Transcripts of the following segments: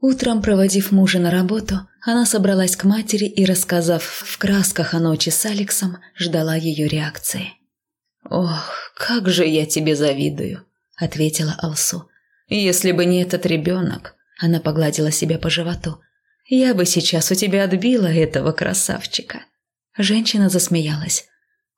Утром, проводив мужа на работу, она собралась к матери и, рассказав в красках о ночи с Алексом, ждала ее реакции. «Ох, как же я тебе завидую», – ответила Алсу. «Если бы не этот ребенок», – она погладила себя по животу, – «я бы сейчас у тебя отбила этого красавчика». Женщина засмеялась.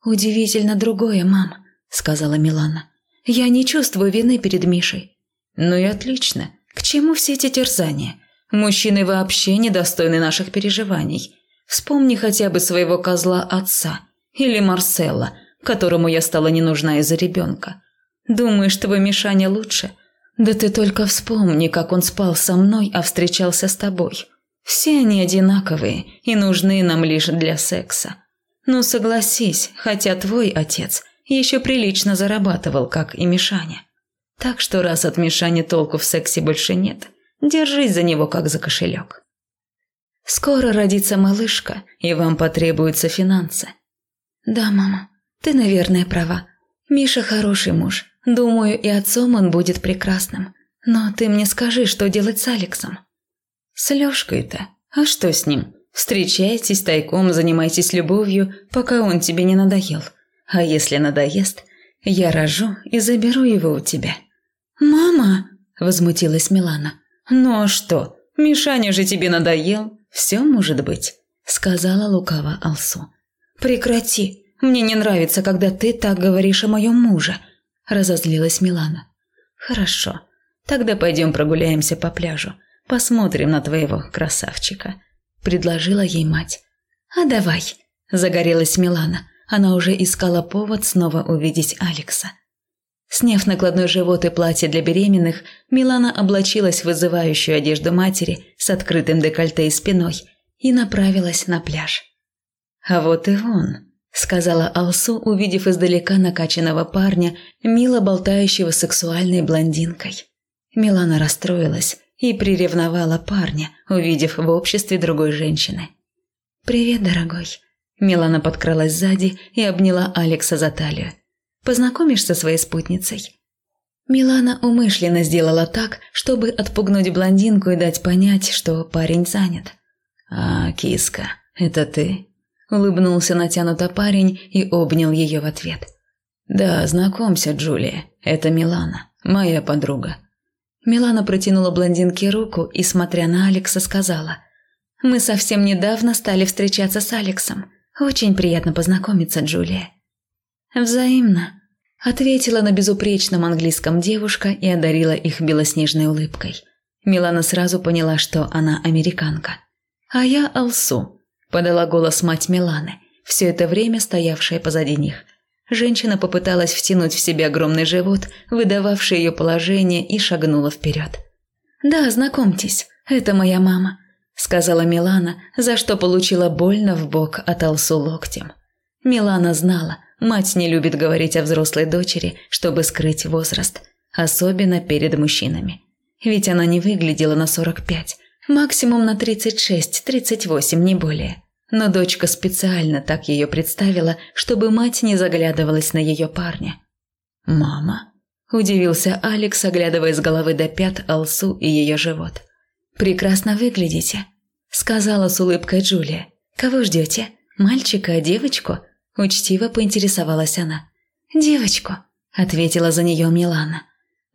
«Удивительно другое, мам», – сказала Милана. «Я не чувствую вины перед Мишей». «Ну и отлично. К чему все эти терзания? Мужчины вообще недостойны наших переживаний. Вспомни хотя бы своего козла отца или Марселла, которому я стала не нужна из-за ребенка. Думаешь, твой Мишаня лучше? Да ты только вспомни, как он спал со мной, а встречался с тобой. Все они одинаковые и нужны нам лишь для секса. Ну согласись, хотя твой отец еще прилично зарабатывал, как и Мишаня. Так что раз от Мишани толку в сексе больше нет, держись за него как за кошелек. Скоро родится малышка, и вам потребуются финансы. Да, мама, ты, наверное, права. Миша хороший муж. Думаю, и отцом он будет прекрасным. Но ты мне скажи, что делать с Алексом? С Лёшкой-то? А что с ним? Встречайтесь тайком, занимайтесь любовью, пока он тебе не надоел. А если надоест, я рожу и заберу его у тебя. «Мама!» – возмутилась Милана. «Ну а что? Мишаня же тебе надоел. Все может быть», – сказала лукаво Алсу. «Прекрати. Мне не нравится, когда ты так говоришь о моем муже», – разозлилась Милана. «Хорошо. Тогда пойдем прогуляемся по пляжу. Посмотрим на твоего красавчика», – предложила ей мать. «А давай», – загорелась Милана. Она уже искала повод снова увидеть Алекса. Сняв накладной живот и платье для беременных, Милана облачилась в вызывающую одежду матери с открытым декольте и спиной и направилась на пляж. «А вот и он», – сказала Алсу, увидев издалека накачанного парня, мило болтающего сексуальной блондинкой. Милана расстроилась и приревновала парня, увидев в обществе другой женщины. «Привет, дорогой». Милана подкралась сзади и обняла Алекса за талию. Познакомишь со своей спутницей?» Милана умышленно сделала так, чтобы отпугнуть блондинку и дать понять, что парень занят. «А, киска, это ты?» Улыбнулся натянуто парень и обнял ее в ответ. «Да, знакомься, Джулия, это Милана, моя подруга». Милана протянула блондинке руку и, смотря на Алекса, сказала. «Мы совсем недавно стали встречаться с Алексом. Очень приятно познакомиться, Джулия». «Взаимно», – ответила на безупречном английском девушка и одарила их белоснежной улыбкой. Милана сразу поняла, что она американка. «А я Алсу», – подала голос мать Миланы, все это время стоявшая позади них. Женщина попыталась втянуть в себя огромный живот, выдававший ее положение, и шагнула вперед. «Да, знакомьтесь, это моя мама», – сказала Милана, за что получила больно в бок от Алсу локтем. Милана знала, Мать не любит говорить о взрослой дочери, чтобы скрыть возраст, особенно перед мужчинами. Ведь она не выглядела на 45, максимум на 36-38, не более. Но дочка специально так ее представила, чтобы мать не заглядывалась на ее парня. «Мама?» – удивился Алекс, оглядывая с головы до пят Алсу и ее живот. «Прекрасно выглядите», – сказала с улыбкой Джулия. «Кого ждете? Мальчика, девочку?» Учтиво поинтересовалась она. «Девочку», – ответила за нее Милана.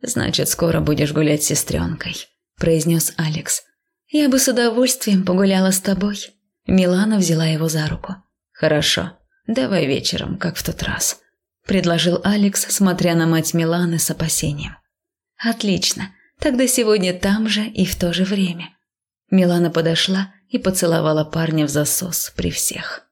«Значит, скоро будешь гулять с сестренкой», – произнес Алекс. «Я бы с удовольствием погуляла с тобой». Милана взяла его за руку. «Хорошо, давай вечером, как в тот раз», – предложил Алекс, смотря на мать Миланы с опасением. «Отлично, тогда сегодня там же и в то же время». Милана подошла и поцеловала парня в засос при всех.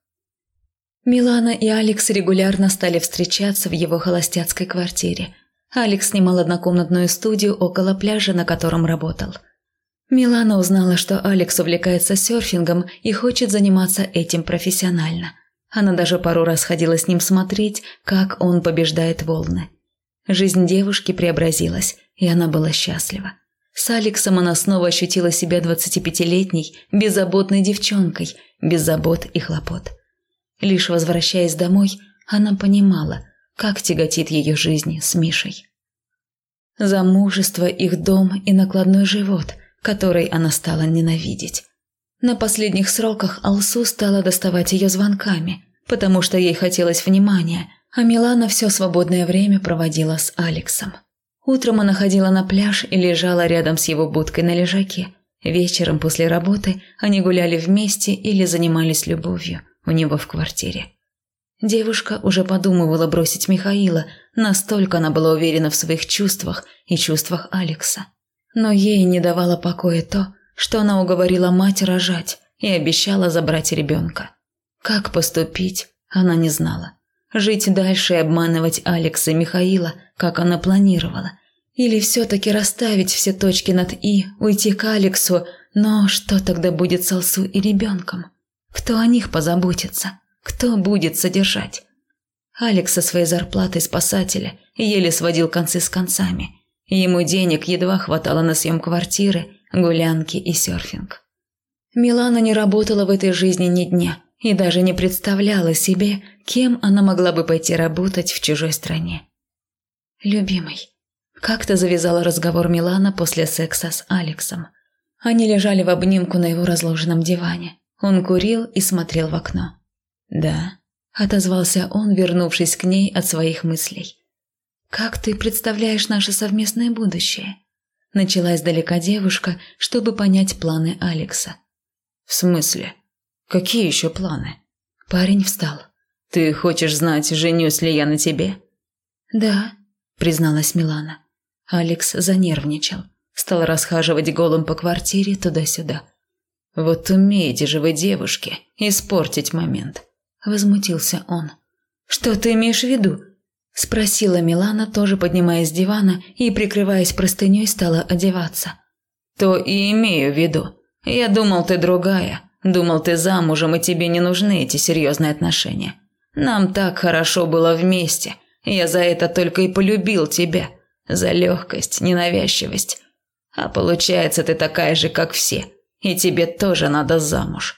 Милана и Алекс регулярно стали встречаться в его холостяцкой квартире. Алекс снимал однокомнатную студию около пляжа, на котором работал. Милана узнала, что Алекс увлекается серфингом и хочет заниматься этим профессионально. Она даже пару раз ходила с ним смотреть, как он побеждает волны. Жизнь девушки преобразилась, и она была счастлива. С Алексом она снова ощутила себя 25-летней, беззаботной девчонкой, без забот и хлопот. Лишь возвращаясь домой, она понимала, как тяготит ее жизнь с Мишей. Замужество, их дом и накладной живот – которой она стала ненавидеть. На последних сроках Алсу стала доставать ее звонками, потому что ей хотелось внимания, а Милана все свободное время проводила с Алексом. Утром она ходила на пляж и лежала рядом с его будкой на лежаке. Вечером после работы они гуляли вместе или занимались любовью у него в квартире. Девушка уже подумывала бросить Михаила, настолько она была уверена в своих чувствах и чувствах Алекса. Но ей не давало покоя то, что она уговорила мать рожать и обещала забрать ребенка. Как поступить, она не знала. Жить дальше и обманывать Алекса и Михаила, как она планировала. Или все-таки расставить все точки над «и», уйти к Алексу, но что тогда будет с Алсу и ребенком? Кто о них позаботится? Кто будет содержать? Алекс со своей зарплатой спасателя еле сводил концы с концами. Ему денег едва хватало на съем квартиры, гулянки и серфинг. Милана не работала в этой жизни ни дня и даже не представляла себе, кем она могла бы пойти работать в чужой стране. «Любимый», – как-то завязала разговор Милана после секса с Алексом. Они лежали в обнимку на его разложенном диване. Он курил и смотрел в окно. «Да», – отозвался он, вернувшись к ней от своих мыслей. «Как ты представляешь наше совместное будущее?» Начала издалека девушка, чтобы понять планы Алекса. «В смысле? Какие еще планы?» Парень встал. «Ты хочешь знать, женюсь ли я на тебе?» «Да», – призналась Милана. Алекс занервничал. Стал расхаживать голым по квартире туда-сюда. «Вот умеете же вы, девушки, испортить момент», – возмутился он. «Что ты имеешь в виду?» – спросила Милана, тоже поднимаясь с дивана и, прикрываясь простыней, стала одеваться. «То и имею в виду. Я думал, ты другая. Думал, ты замужем, и тебе не нужны эти серьезные отношения. Нам так хорошо было вместе. Я за это только и полюбил тебя. За легкость, ненавязчивость. А получается, ты такая же, как все. И тебе тоже надо замуж».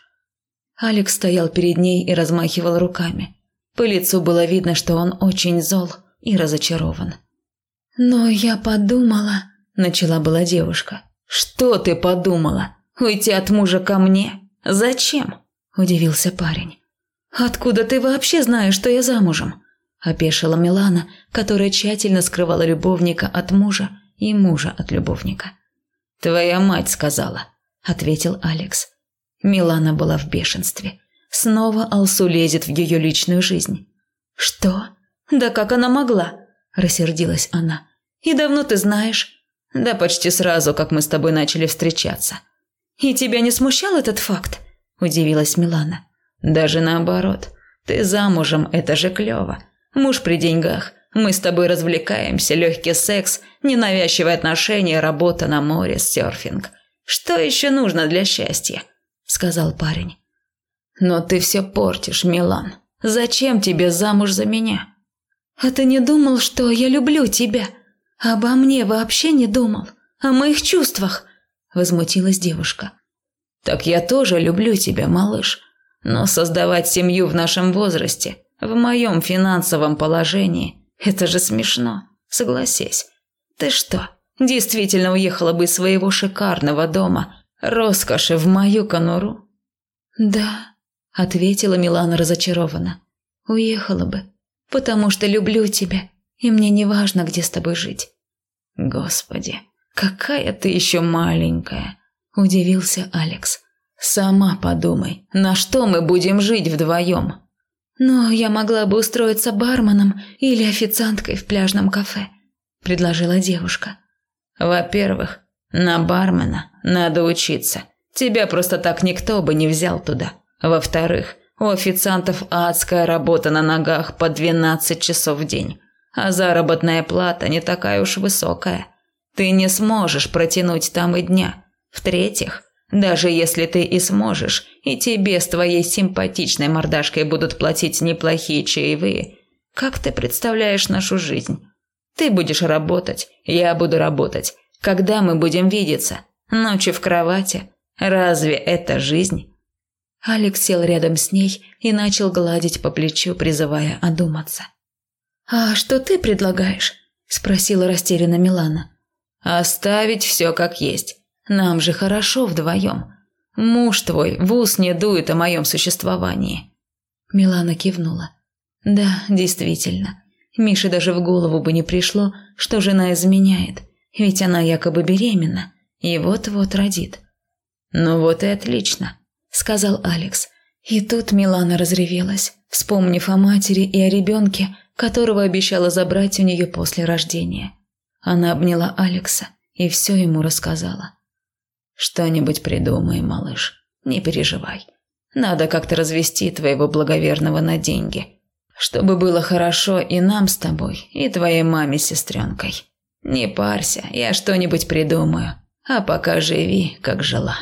Алекс стоял перед ней и размахивал руками. По лицу было видно, что он очень зол и разочарован. «Но я подумала...» – начала была девушка. «Что ты подумала? Уйти от мужа ко мне? Зачем?» – удивился парень. «Откуда ты вообще знаешь, что я замужем?» – опешила Милана, которая тщательно скрывала любовника от мужа и мужа от любовника. «Твоя мать сказала», – ответил Алекс. Милана была в бешенстве. Снова Алсу лезет в ее личную жизнь. «Что? Да как она могла?» – рассердилась она. «И давно ты знаешь?» «Да почти сразу, как мы с тобой начали встречаться». «И тебя не смущал этот факт?» – удивилась Милана. «Даже наоборот. Ты замужем, это же клево. Муж при деньгах. Мы с тобой развлекаемся, легкий секс, ненавязчивые отношения, работа на море, серфинг. Что еще нужно для счастья?» – сказал парень. «Но ты все портишь, Милан. Зачем тебе замуж за меня?» «А ты не думал, что я люблю тебя? Обо мне вообще не думал? О моих чувствах?» – возмутилась девушка. «Так я тоже люблю тебя, малыш. Но создавать семью в нашем возрасте, в моем финансовом положении, это же смешно, согласись. Ты что, действительно уехала бы из своего шикарного дома, роскоши в мою конуру?» «Да», – ответила Милана разочарованно. «Уехала бы, потому что люблю тебя, и мне не важно, где с тобой жить». «Господи, какая ты еще маленькая!» – удивился Алекс. «Сама подумай, на что мы будем жить вдвоем?» «Но я могла бы устроиться барменом или официанткой в пляжном кафе», – предложила девушка. «Во-первых, на бармена надо учиться. Тебя просто так никто бы не взял туда. Во-вторых, у официантов адская работа на ногах по 12 часов в день, а заработная плата не такая уж высокая. Ты не сможешь протянуть там и дня. В-третьих, даже если ты и сможешь, и тебе с твоей симпатичной мордашкой будут платить неплохие чаевые, как ты представляешь нашу жизнь? Ты будешь работать, я буду работать. Когда мы будем видеться? Ночью в кровати? Разве это жизнь? Алекс сел рядом с ней и начал гладить по плечу, призывая одуматься. «А что ты предлагаешь?» – спросила растерянно Милана. «Оставить все как есть. Нам же хорошо вдвоем. Муж твой в ус не дует о моем существовании». Милана кивнула. «Да, действительно. Мише даже в голову бы не пришло, что жена изменяет, ведь она якобы беременна и вот-вот родит». «Ну вот и отлично», – сказал Алекс. И тут Милана разревелась, вспомнив о матери и о ребенке, которого обещала забрать у нее после рождения. Она обняла Алекса и все ему рассказала. «Что-нибудь придумаем, малыш. Не переживай. Надо как-то развести твоего благоверного на деньги, чтобы было хорошо и нам с тобой, и твоей маме с сестренкой. Не парься, я что-нибудь придумаю, а пока живи, как жила».